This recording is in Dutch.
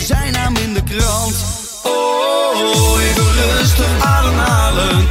zijn naam in de krant. Oh, ik wil rustig ademhalen.